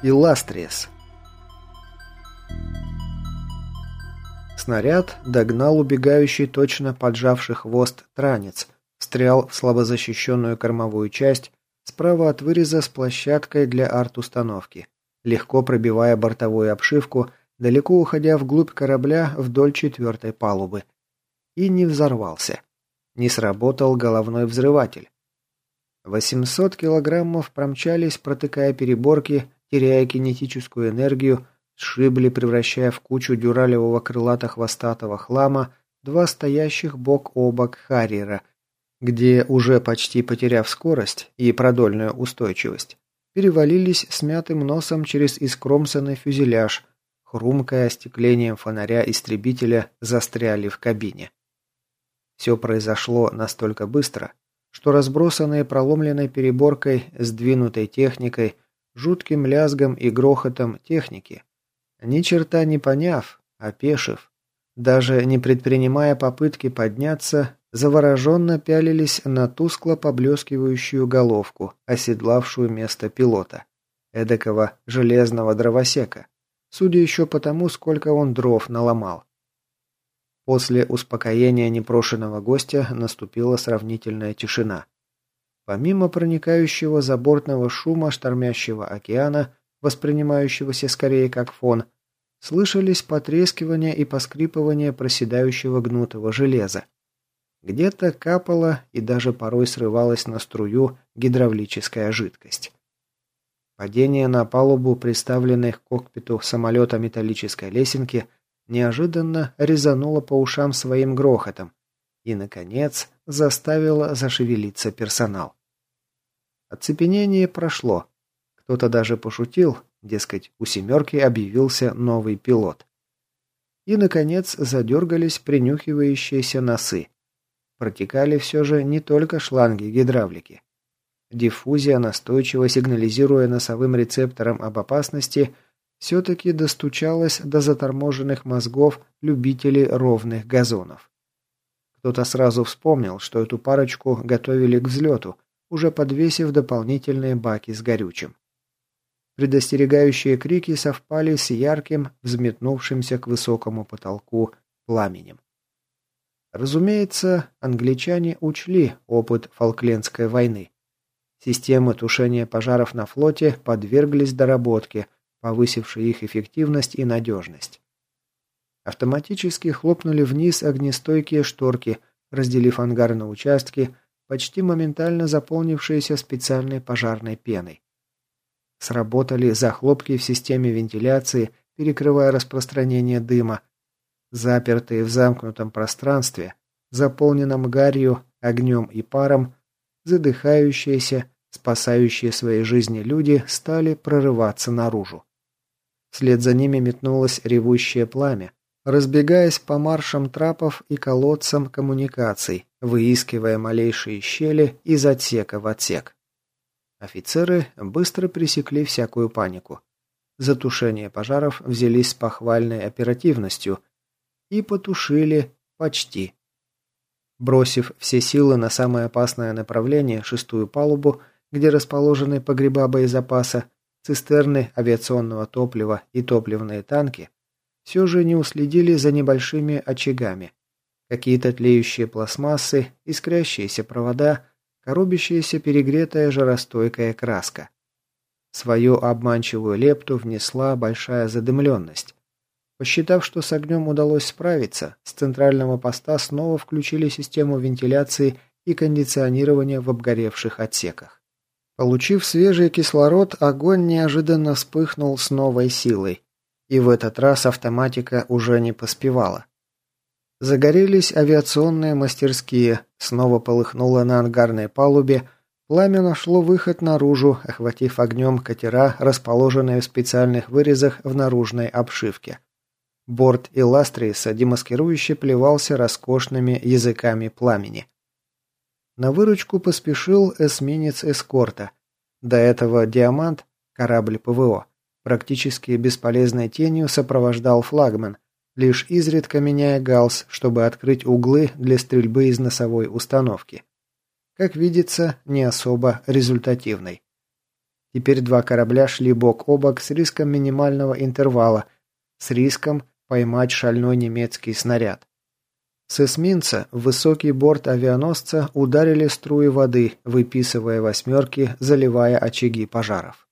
Иластриес. Снаряд догнал убегающий точно поджавший хвост транец, встрял в слабозащищенную кормовую часть справа от выреза с площадкой для арт-установки, легко пробивая бортовую обшивку, далеко уходя вглубь корабля вдоль четвертой палубы. И не взорвался. Не сработал головной взрыватель. 800 килограммов промчались, протыкая переборки, теряя кинетическую энергию, сшибли, превращая в кучу дюралевого крылато-хвостатого хлама два стоящих бок о бок Харриера, где, уже почти потеряв скорость и продольную устойчивость, перевалились смятым носом через искромсанный фюзеляж, хрумкая остеклением фонаря истребителя, застряли в кабине. Все произошло настолько быстро, что разбросанные проломленной переборкой, сдвинутой техникой, жутким лязгом и грохотом техники, ни черта не поняв, опешив, даже не предпринимая попытки подняться, завороженно пялились на тускло поблескивающую головку, оседлавшую место пилота, эдакого железного дровосека, судя еще по тому, сколько он дров наломал. После успокоения непрошенного гостя наступила сравнительная тишина. Помимо проникающего забортного шума штормящего океана, воспринимающегося скорее как фон, слышались потрескивание и поскрипывание проседающего гнутого железа. Где-то капала и даже порой срывалась на струю гидравлическая жидкость. Падение на палубу приставленной к кокпиту самолета металлической лесенки неожиданно резануло по ушам своим грохотом и, наконец, заставило зашевелиться персонал. Оцепенение прошло. Кто-то даже пошутил, дескать, у «семерки» объявился новый пилот. И, наконец, задергались принюхивающиеся носы. Протекали все же не только шланги гидравлики. Диффузия, настойчиво сигнализируя носовым рецептором об опасности, все-таки достучалась до заторможенных мозгов любителей ровных газонов. Кто-то сразу вспомнил, что эту парочку готовили к взлету, уже подвесив дополнительные баки с горючим. Предостерегающие крики совпали с ярким, взметнувшимся к высокому потолку пламенем. Разумеется, англичане учли опыт Фолклендской войны. Системы тушения пожаров на флоте подверглись доработке, повысившей их эффективность и надежность. Автоматически хлопнули вниз огнестойкие шторки, разделив ангар на участки, почти моментально заполнившиеся специальной пожарной пеной. Сработали захлопки в системе вентиляции, перекрывая распространение дыма, Запертые в замкнутом пространстве, заполненном гарью, огнем и паром, задыхающиеся, спасающие свои жизни люди стали прорываться наружу. Вслед за ними метнулось ревущее пламя, разбегаясь по маршам трапов и колодцам коммуникаций, выискивая малейшие щели из отсека в отсек. Офицеры быстро пресекли всякую панику. За тушение пожаров взялись с похвальной оперативностью, и потушили почти. Бросив все силы на самое опасное направление, шестую палубу, где расположены погреба боезапаса, цистерны авиационного топлива и топливные танки, все же не уследили за небольшими очагами. Какие-то тлеющие пластмассы, искрящиеся провода, коробящаяся перегретая жаростойкая краска. Свою обманчивую лепту внесла большая задымленность. Посчитав, что с огнем удалось справиться, с центрального поста снова включили систему вентиляции и кондиционирования в обгоревших отсеках. Получив свежий кислород, огонь неожиданно вспыхнул с новой силой. И в этот раз автоматика уже не поспевала. Загорелись авиационные мастерские, снова полыхнуло на ангарной палубе, пламя нашло выход наружу, охватив огнем катера, расположенные в специальных вырезах в наружной обшивке. Борт Иластриса демаскирующе плевался роскошными языками пламени. На выручку поспешил эсминец эскорта. До этого «Диамант», корабль ПВО, практически бесполезной тенью сопровождал флагман, лишь изредка меняя галс, чтобы открыть углы для стрельбы из носовой установки. Как видится, не особо результативной. Теперь два корабля шли бок о бок с риском минимального интервала, с риском поймать шальной немецкий снаряд. С эсминца в высокий борт авианосца ударили струи воды, выписывая восьмерки, заливая очаги пожаров.